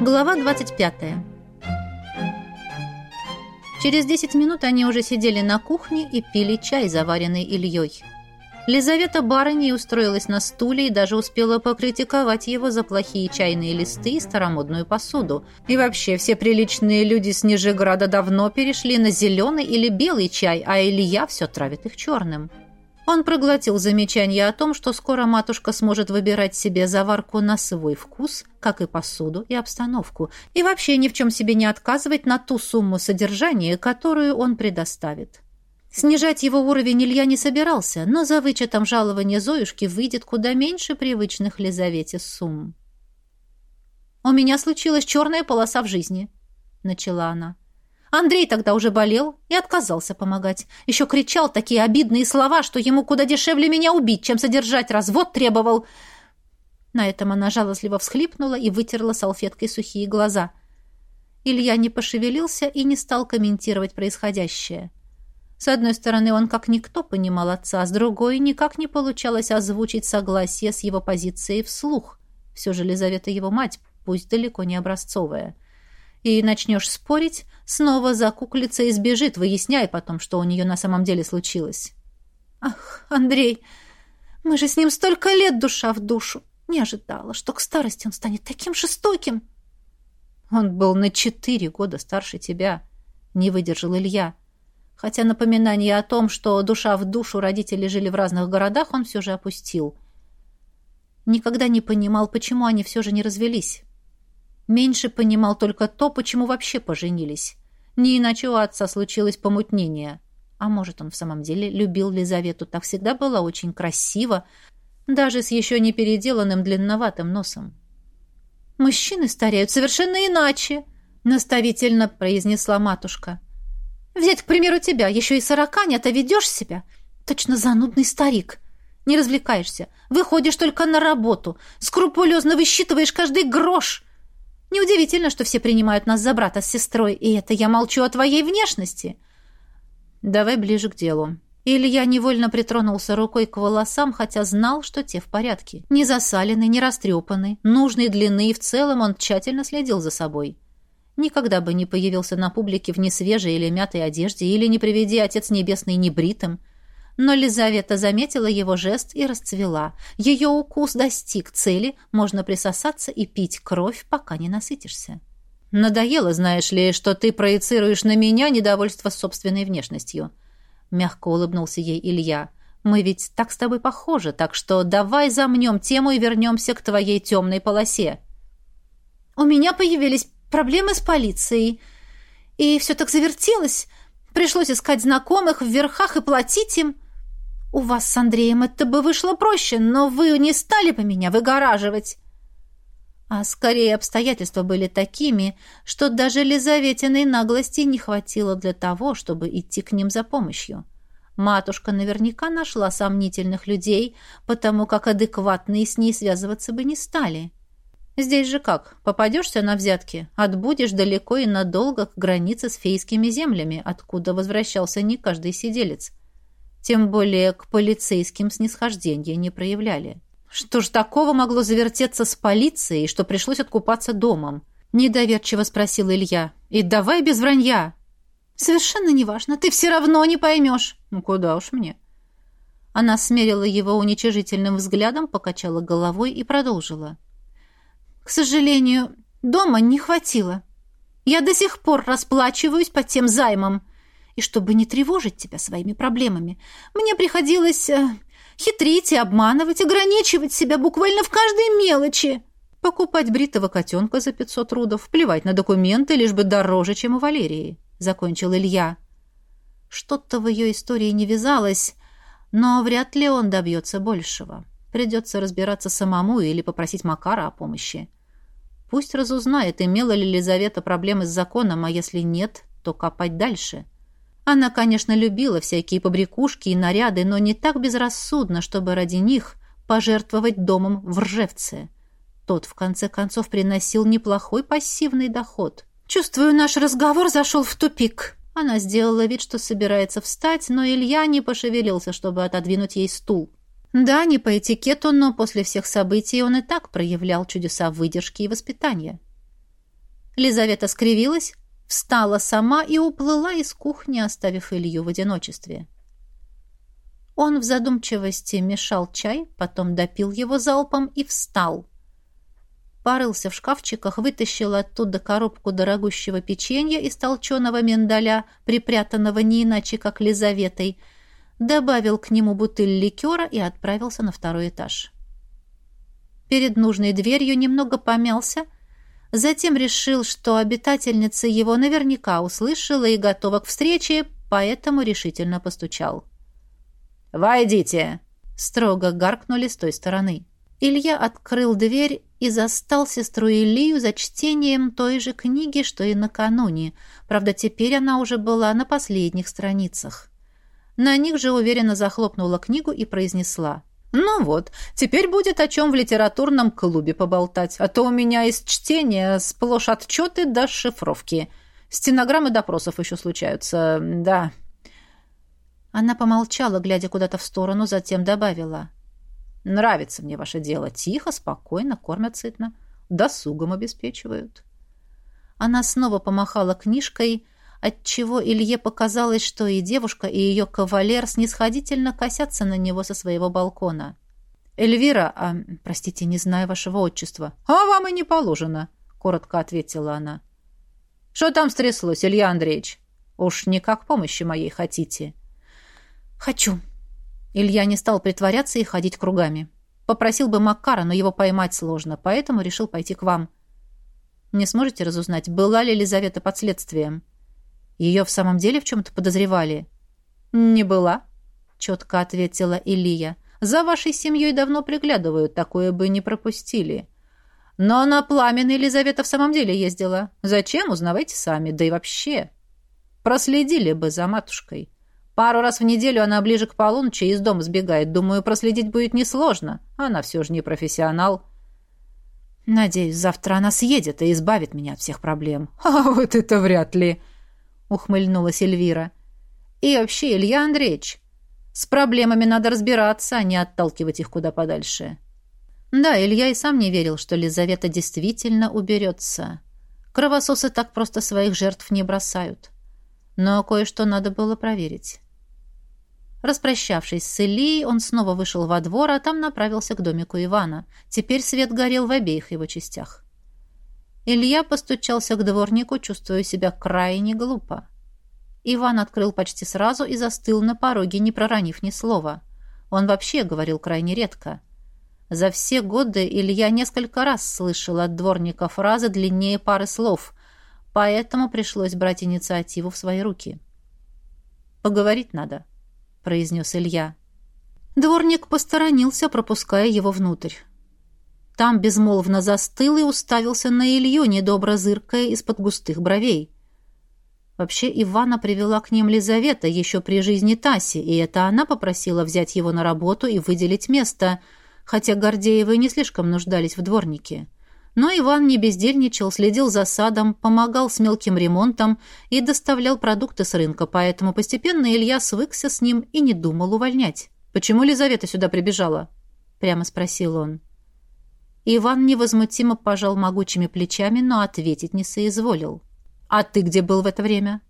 Глава 25. Через 10 минут они уже сидели на кухне и пили чай, заваренный Ильей. Лизавета барыней устроилась на стуле и даже успела покритиковать его за плохие чайные листы и старомодную посуду. И вообще, все приличные люди с Нижеграда давно перешли на зеленый или белый чай, а Илья все травит их черным. Он проглотил замечание о том, что скоро матушка сможет выбирать себе заварку на свой вкус, как и посуду и обстановку, и вообще ни в чем себе не отказывать на ту сумму содержания, которую он предоставит. Снижать его уровень Илья не собирался, но за вычетом жалования Зоюшки выйдет куда меньше привычных Лизавете сумм. «У меня случилась черная полоса в жизни», — начала она. Андрей тогда уже болел и отказался помогать. Еще кричал такие обидные слова, что ему куда дешевле меня убить, чем содержать развод требовал. На этом она жалостливо всхлипнула и вытерла салфеткой сухие глаза. Илья не пошевелился и не стал комментировать происходящее. С одной стороны, он как никто понимал отца, с другой никак не получалось озвучить согласие с его позицией вслух. Все же Лизавета его мать, пусть далеко не образцовая. И начнешь спорить, снова закуклится и сбежит, выясняя потом, что у нее на самом деле случилось. «Ах, Андрей, мы же с ним столько лет душа в душу. Не ожидала, что к старости он станет таким жестоким». «Он был на четыре года старше тебя», — не выдержал Илья. Хотя напоминание о том, что душа в душу родители жили в разных городах, он все же опустил. Никогда не понимал, почему они все же не развелись. Меньше понимал только то, почему вообще поженились. Не иначе у отца случилось помутнение. А может, он в самом деле любил Лизавету, так всегда была очень красива, даже с еще не переделанным длинноватым носом. «Мужчины стареют совершенно иначе», — наставительно произнесла матушка. «Взять, к примеру, тебя, еще и сорока нет, а ведешь себя. Точно занудный старик. Не развлекаешься, выходишь только на работу, скрупулезно высчитываешь каждый грош». Неудивительно, что все принимают нас за брата с сестрой, и это я молчу о твоей внешности. Давай ближе к делу. Илья невольно притронулся рукой к волосам, хотя знал, что те в порядке. Не засалены, не растрепаны, нужной длины, и в целом он тщательно следил за собой. Никогда бы не появился на публике в несвежей или мятой одежде, или не приведи Отец Небесный небритым. Но Лизавета заметила его жест и расцвела. Ее укус достиг цели, можно присосаться и пить кровь, пока не насытишься. «Надоело, знаешь ли, что ты проецируешь на меня недовольство собственной внешностью», — мягко улыбнулся ей Илья. «Мы ведь так с тобой похожи, так что давай замнем тему и вернемся к твоей темной полосе». «У меня появились проблемы с полицией, и все так завертелось. Пришлось искать знакомых в верхах и платить им». У вас с Андреем это бы вышло проще, но вы не стали бы меня выгораживать. А скорее обстоятельства были такими, что даже Лизаветиной наглости не хватило для того, чтобы идти к ним за помощью. Матушка наверняка нашла сомнительных людей, потому как адекватные с ней связываться бы не стали. Здесь же как? Попадешься на взятки, отбудешь далеко и надолго к границе с фейскими землями, откуда возвращался не каждый сиделец. Тем более к полицейским снисхождения не проявляли. Что ж такого могло завертеться с полицией, что пришлось откупаться домом? Недоверчиво спросил Илья. И давай без вранья. Совершенно неважно, ты все равно не поймешь. Ну куда уж мне. Она смерила его уничижительным взглядом, покачала головой и продолжила. К сожалению, дома не хватило. Я до сих пор расплачиваюсь по тем займам. И чтобы не тревожить тебя своими проблемами, мне приходилось э, хитрить и обманывать, ограничивать себя буквально в каждой мелочи. Покупать бритого котенка за пятьсот рудов, плевать на документы, лишь бы дороже, чем у Валерии, — закончил Илья. Что-то в ее истории не вязалось, но вряд ли он добьется большего. Придется разбираться самому или попросить Макара о помощи. Пусть разузнает, имела ли Лизавета проблемы с законом, а если нет, то копать дальше — она, конечно, любила всякие побрякушки и наряды, но не так безрассудно, чтобы ради них пожертвовать домом в Ржевце. Тот, в конце концов, приносил неплохой пассивный доход. «Чувствую, наш разговор зашел в тупик». Она сделала вид, что собирается встать, но Илья не пошевелился, чтобы отодвинуть ей стул. Да, не по этикету, но после всех событий он и так проявлял чудеса выдержки и воспитания. Лизавета скривилась, встала сама и уплыла из кухни, оставив Илью в одиночестве. Он в задумчивости мешал чай, потом допил его залпом и встал. Порылся в шкафчиках, вытащил оттуда коробку дорогущего печенья из толченого миндаля, припрятанного не иначе, как Лизаветой, добавил к нему бутыль ликера и отправился на второй этаж. Перед нужной дверью немного помялся, затем решил, что обитательница его наверняка услышала и готова к встрече, поэтому решительно постучал. «Войдите!» — строго гаркнули с той стороны. Илья открыл дверь и застал сестру Илью за чтением той же книги, что и накануне. Правда, теперь она уже была на последних страницах. На них же уверенно захлопнула книгу и произнесла. «Ну вот, теперь будет о чем в литературном клубе поболтать, а то у меня из чтения сплошь отчеты до шифровки. Стенограммы допросов еще случаются, да». Она помолчала, глядя куда-то в сторону, затем добавила. «Нравится мне ваше дело. Тихо, спокойно, кормят сытно, досугом обеспечивают». Она снова помахала книжкой, отчего Илье показалось, что и девушка, и ее кавалер снисходительно косятся на него со своего балкона. «Эльвира, а, простите, не знаю вашего отчества». «А вам и не положено», — коротко ответила она. «Что там стряслось, Илья Андреевич? Уж не как помощи моей хотите?» «Хочу». Илья не стал притворяться и ходить кругами. Попросил бы Макара, но его поймать сложно, поэтому решил пойти к вам. Не сможете разузнать, была ли Елизавета под следствием?» Ее в самом деле в чем-то подозревали? Не была, четко ответила Илия. За вашей семьей давно приглядывают, такое бы не пропустили. Но на пламен Елизавета в самом деле ездила. Зачем, узнавайте сами, да и вообще. Проследили бы за матушкой. Пару раз в неделю она ближе к полуночи из дома сбегает. Думаю, проследить будет несложно. Она все же не профессионал. Надеюсь, завтра она съедет и избавит меня от всех проблем. А вот это вряд ли, — ухмыльнулась Эльвира. «И вообще, Илья Андреевич, с проблемами надо разбираться, а не отталкивать их куда подальше». Да, Илья и сам не верил, что Лизавета действительно уберется. Кровососы так просто своих жертв не бросают. Но кое-что надо было проверить. Распрощавшись с Ильей, он снова вышел во двор, а там направился к домику Ивана. Теперь свет горел в обеих его частях. Илья постучался к дворнику, чувствуя себя крайне глупо. Иван открыл почти сразу и застыл на пороге, не проронив ни слова. Он вообще говорил крайне редко. За все годы Илья несколько раз слышал от дворника фразы длиннее пары слов, поэтому пришлось брать инициативу в свои руки. «Поговорить надо», — произнес Илья. Дворник посторонился, пропуская его внутрь. Там безмолвно застыл и уставился на Илью, недобро зыркая из-под густых бровей. Вообще Ивана привела к ним Лизавета еще при жизни Таси, и это она попросила взять его на работу и выделить место, хотя Гордеевы не слишком нуждались в дворнике. Но Иван не бездельничал, следил за садом, помогал с мелким ремонтом и доставлял продукты с рынка, поэтому постепенно Илья свыкся с ним и не думал увольнять. «Почему Лизавета сюда прибежала?» — прямо спросил он. Иван невозмутимо пожал могучими плечами, но ответить не соизволил. «А ты где был в это время?»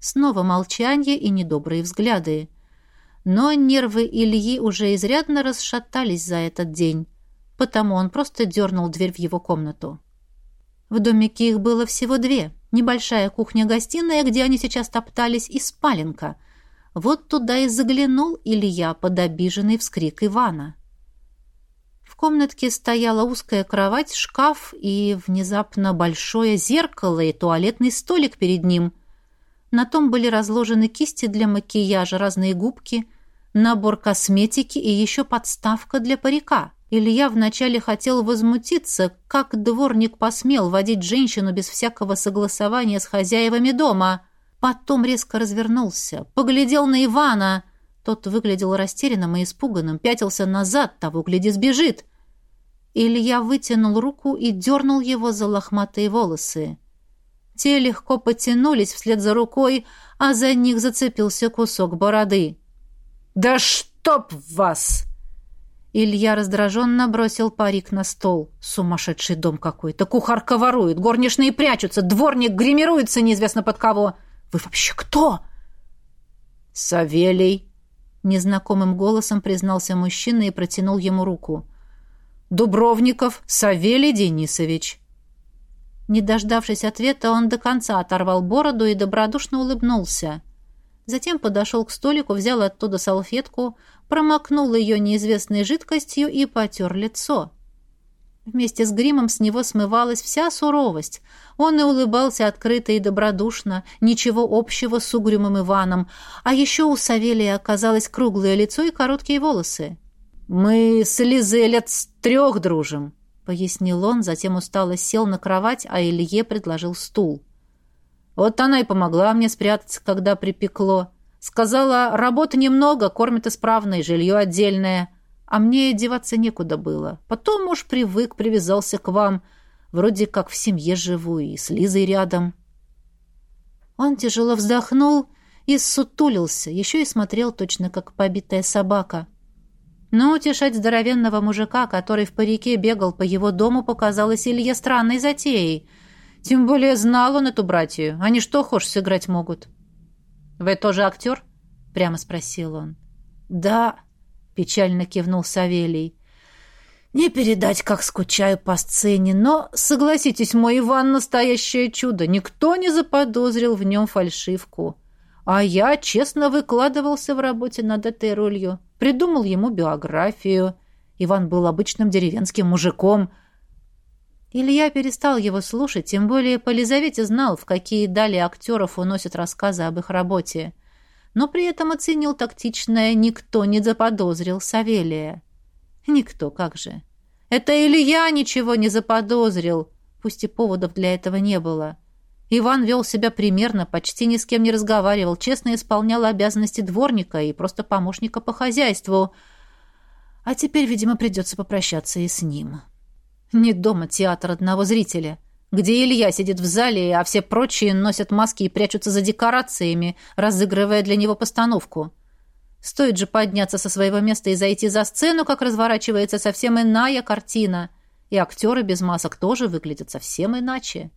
Снова молчание и недобрые взгляды. Но нервы Ильи уже изрядно расшатались за этот день, потому он просто дернул дверь в его комнату. В домике их было всего две. Небольшая кухня-гостиная, где они сейчас топтались, и спаленка. Вот туда и заглянул Илья под обиженный вскрик Ивана комнатке стояла узкая кровать, шкаф и внезапно большое зеркало и туалетный столик перед ним. На том были разложены кисти для макияжа, разные губки, набор косметики и еще подставка для парика. Илья вначале хотел возмутиться, как дворник посмел водить женщину без всякого согласования с хозяевами дома. Потом резко развернулся, поглядел на Ивана. Тот выглядел растерянным и испуганным, пятился назад, того, гляди, сбежит. Илья вытянул руку и дернул его за лохматые волосы. Те легко потянулись вслед за рукой, а за них зацепился кусок бороды. «Да чтоб вас!» Илья раздраженно бросил парик на стол. Сумасшедший дом какой-то. Кухарка ворует, горничные прячутся, дворник гримируется неизвестно под кого. Вы вообще кто? Савелий. Незнакомым голосом признался мужчина и протянул ему руку. Дубровников Савелий Денисович. Не дождавшись ответа, он до конца оторвал бороду и добродушно улыбнулся. Затем подошел к столику, взял оттуда салфетку, промокнул ее неизвестной жидкостью и потер лицо. Вместе с гримом с него смывалась вся суровость. Он и улыбался открыто и добродушно, ничего общего с угрюмым Иваном. А еще у Савелия оказалось круглое лицо и короткие волосы. «Мы с Лизой лет с трех дружим», — пояснил он, затем устало сел на кровать, а Илье предложил стул. «Вот она и помогла мне спрятаться, когда припекло. Сказала, работы немного, кормит исправно и жилье отдельное. А мне деваться некуда было. Потом уж привык, привязался к вам. Вроде как в семье живу и с Лизой рядом. Он тяжело вздохнул и сутулился, еще и смотрел точно как побитая собака. Но утешать здоровенного мужика, который в парике бегал по его дому, показалось Илье странной затеей. Тем более знал он эту братью. Они что хошь сыграть могут. — «Вы тоже актер?» — прямо спросил он. «Да», — печально кивнул Савелий. «Не передать, как скучаю по сцене, но, согласитесь, мой Иван — настоящее чудо. Никто не заподозрил в нем фальшивку. А я честно выкладывался в работе над этой ролью, придумал ему биографию. Иван был обычным деревенским мужиком». Илья перестал его слушать, тем более по Лизавете знал, в какие дали актеров уносят рассказы об их работе. Но при этом оценил тактичное «никто не заподозрил Савелия». Никто, как же. Это Илья ничего не заподозрил, пусть и поводов для этого не было. Иван вел себя примерно, почти ни с кем не разговаривал, честно исполнял обязанности дворника и просто помощника по хозяйству. А теперь, видимо, придется попрощаться и с ним. Не дома театр одного зрителя, где Илья сидит в зале, а все прочие носят маски и прячутся за декорациями, разыгрывая для него постановку. Стоит же подняться со своего места и зайти за сцену, как разворачивается совсем иная картина. И актеры без масок тоже выглядят совсем иначе.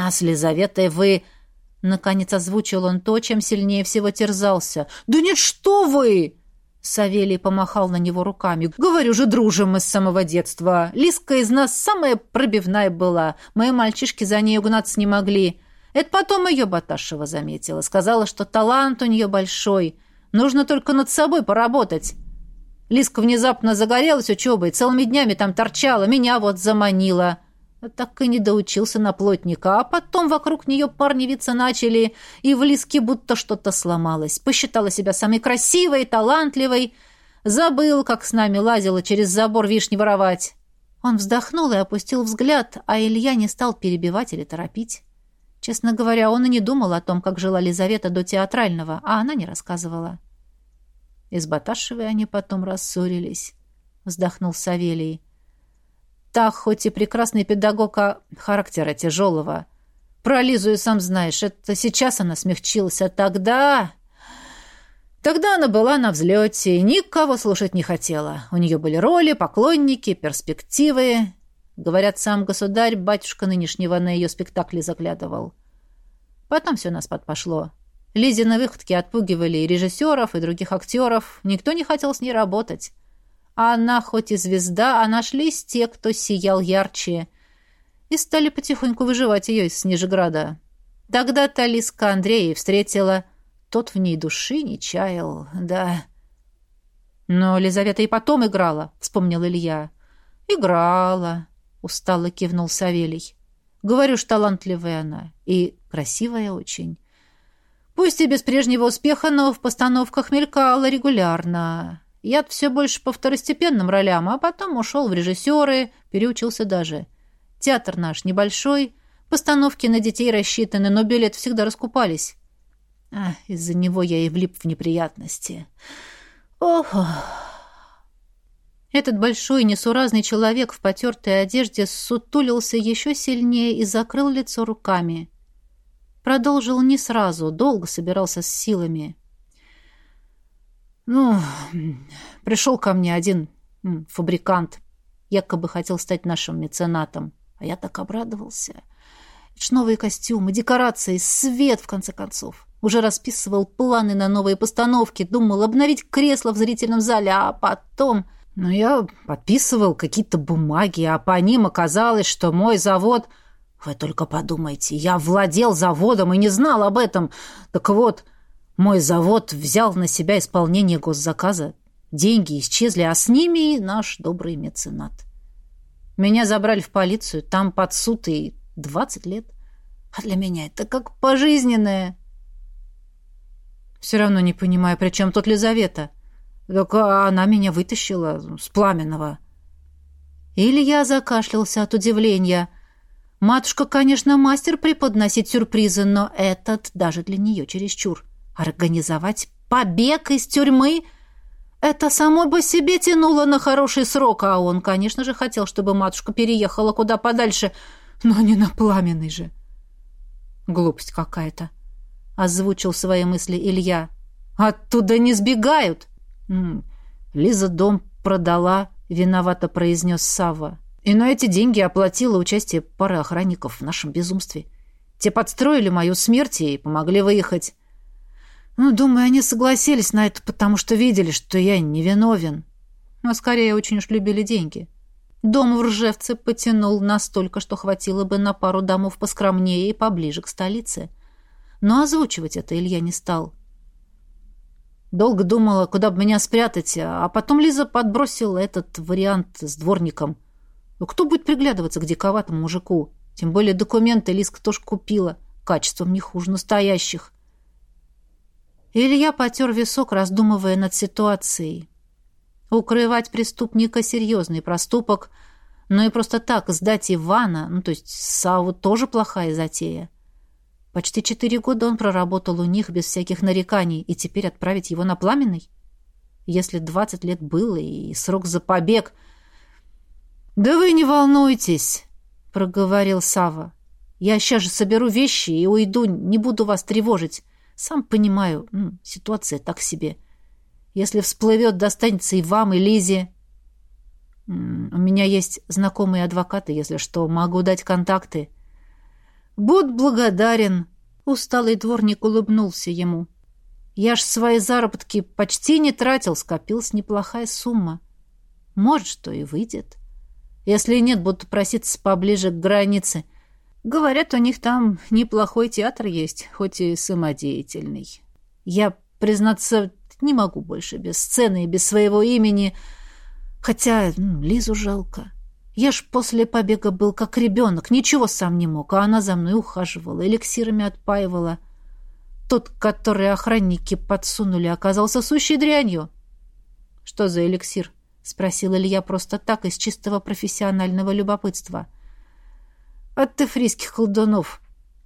«А с Лизаветой вы...» Наконец озвучил он то, чем сильнее всего терзался. «Да нет, что вы!» Савелий помахал на него руками. «Говорю же, дружим мы с самого детства. Лиска из нас самая пробивная была. Мои мальчишки за ней угнаться не могли. Это потом ее Баташева заметила. Сказала, что талант у нее большой. Нужно только над собой поработать. Лиска внезапно загорелась учебой, целыми днями там торчала, меня вот заманила. Так и не доучился на плотника, а потом вокруг нее парни виться начали, и в Лиске будто что-то сломалось. Посчитала себя самой красивой, талантливой. Забыл, как с нами лазила через забор вишни воровать. Он вздохнул и опустил взгляд, а Илья не стал перебивать или торопить. Честно говоря, он и не думал о том, как жила Лизавета до театрального, а она не рассказывала. Из Баташевой они потом рассорились, вздохнул Савелий. Та, хоть и прекрасный педагог, а характера тяжелого. Про Лизу и сам знаешь, это сейчас она смягчилась, а тогда... Тогда она была на взлете и никого слушать не хотела. У нее были роли, поклонники, перспективы. Говорят, сам государь, батюшка нынешнего, на ее спектакли заглядывал. Потом все нас подпошло. Лизины выходки отпугивали и режиссеров, и других актеров. Никто не хотел с ней работать. А она хоть и звезда, а нашлись те, кто сиял ярче, и стали потихоньку выживать ее из Снежеграда. Тогда-то Лиска Андрея встретила. Тот в ней души не чаял, да. Но Лизавета и потом играла, вспомнил Илья. Играла, устало кивнул Савелий. Говорю ж, талантливая она и красивая очень. Пусть и без прежнего успеха, но в постановках мелькала регулярно. Я все больше по второстепенным ролям, а потом ушел в режиссеры, переучился даже. Театр наш небольшой, постановки на детей рассчитаны, но билет всегда раскупались. А, из-за него я и влип в неприятности. Ох! Этот большой несуразный человек в потертой одежде сутулился еще сильнее и закрыл лицо руками. Продолжил не сразу, долго собирался с силами. Ну, пришел ко мне один фабрикант, якобы хотел стать нашим меценатом. А я так обрадовался. Это ж новые костюмы, декорации, свет, в конце концов. Уже расписывал планы на новые постановки, думал обновить кресло в зрительном зале, а потом... Ну, я подписывал какие-то бумаги, а по ним оказалось, что мой завод... Вы только подумайте, я владел заводом и не знал об этом. Так вот, мой завод взял на себя исполнение госзаказа. Деньги исчезли, а с ними и наш добрый меценат. Меня забрали в полицию, там под суд и двадцать лет. А для меня это как пожизненное. Все равно не понимаю, при чем тут Лизавета? Так она меня вытащила с пламенного. Илья закашлялся от удивления. Матушка, конечно, мастер преподносить сюрпризы, но этот даже для нее чересчур. Организовать побег из тюрьмы — это само по себе тянуло на хороший срок, а он, конечно же, хотел, чтобы матушка переехала куда подальше, но не на пламенный же. Глупость какая-то озвучил свои мысли Илья. Оттуда не сбегают. Лиза дом продала, виновато произнес Сава. И на эти деньги оплатила участие пары охранников в нашем безумстве. Те подстроили мою смерть и помогли выехать. Ну, думаю, они согласились на это, потому что видели, что я невиновен. Но скорее очень уж любили деньги. Дом в Ржевце потянул настолько, что хватило бы на пару домов поскромнее и поближе к столице. — но озвучивать это Илья не стал. Долго думала, куда бы меня спрятать, а потом Лиза подбросила этот вариант с дворником. Ну, кто будет приглядываться к диковатому мужику? Тем более документы Лизка тоже купила, качеством не хуже настоящих. Илья потер висок, раздумывая над ситуацией. Укрывать преступника — серьезный проступок, но и просто так сдать Ивана, ну, то есть Саву, тоже плохая затея. Почти четыре года он проработал у них без всяких нареканий, и теперь отправить его на пламенный? Если двадцать лет было и срок за побег... «Да вы не волнуйтесь», — проговорил Сава. «Я сейчас же соберу вещи и уйду, не буду вас тревожить. Сам понимаю, ситуация так себе. Если всплывет, достанется и вам, и Лизе. У меня есть знакомые адвокаты, если что, могу дать контакты». «Будь благодарен!» Усталый дворник улыбнулся ему. «Я ж свои заработки почти не тратил, скопилась неплохая сумма. Может, что и выйдет. Если нет, буду проситься поближе к границе. Говорят, у них там неплохой театр есть, хоть и самодеятельный. Я, признаться, не могу больше без сцены и без своего имени, хотя ну, Лизу жалко». Я ж после побега был как ребенок, ничего сам не мог, а она за мной ухаживала, эликсирами отпаивала. Тот, который охранники подсунули, оказался сущей дрянью. — Что за эликсир? — спросил Илья просто так, из чистого профессионального любопытства. — От тефрийских колдунов.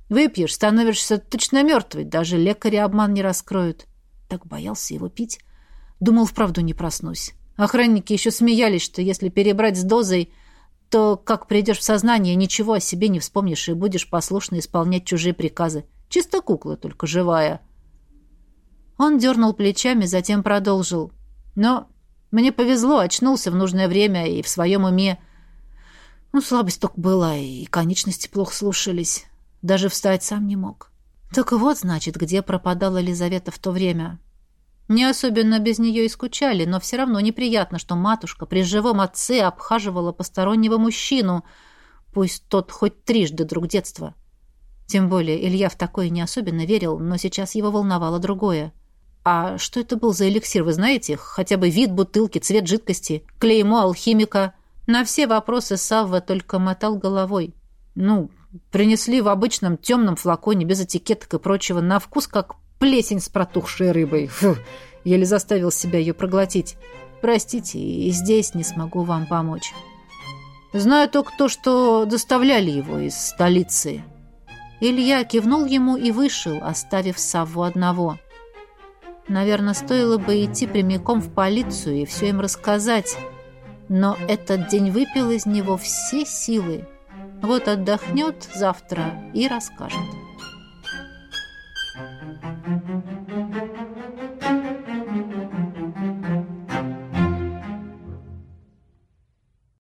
Выпьешь, становишься точно мертвый, даже лекари обман не раскроют. Так боялся его пить. Думал, вправду не проснусь. Охранники еще смеялись, что если перебрать с дозой то, как придешь в сознание, ничего о себе не вспомнишь и будешь послушно исполнять чужие приказы. Чисто кукла, только живая. Он дернул плечами, затем продолжил. Но мне повезло, очнулся в нужное время и в своем уме. Ну, слабость только была, и конечности плохо слушались. Даже встать сам не мог. Так вот, значит, где пропадала Елизавета в то время. Не особенно без нее и скучали, но все равно неприятно, что матушка при живом отце обхаживала постороннего мужчину, пусть тот хоть трижды друг детства. Тем более Илья в такое не особенно верил, но сейчас его волновало другое. А что это был за эликсир, вы знаете? Хотя бы вид бутылки, цвет жидкости, клеймо алхимика. На все вопросы Савва только мотал головой. Ну, принесли в обычном темном флаконе, без этикеток и прочего, на вкус как Плесень с протухшей рыбой. Фу, еле заставил себя ее проглотить. Простите, и здесь не смогу вам помочь. Знаю только то, что доставляли его из столицы. Илья кивнул ему и вышел, оставив Савву одного. Наверное, стоило бы идти прямиком в полицию и все им рассказать. Но этот день выпил из него все силы. Вот отдохнет завтра и расскажет.